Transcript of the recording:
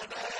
وَلَا أُشْرِكُ بِهِ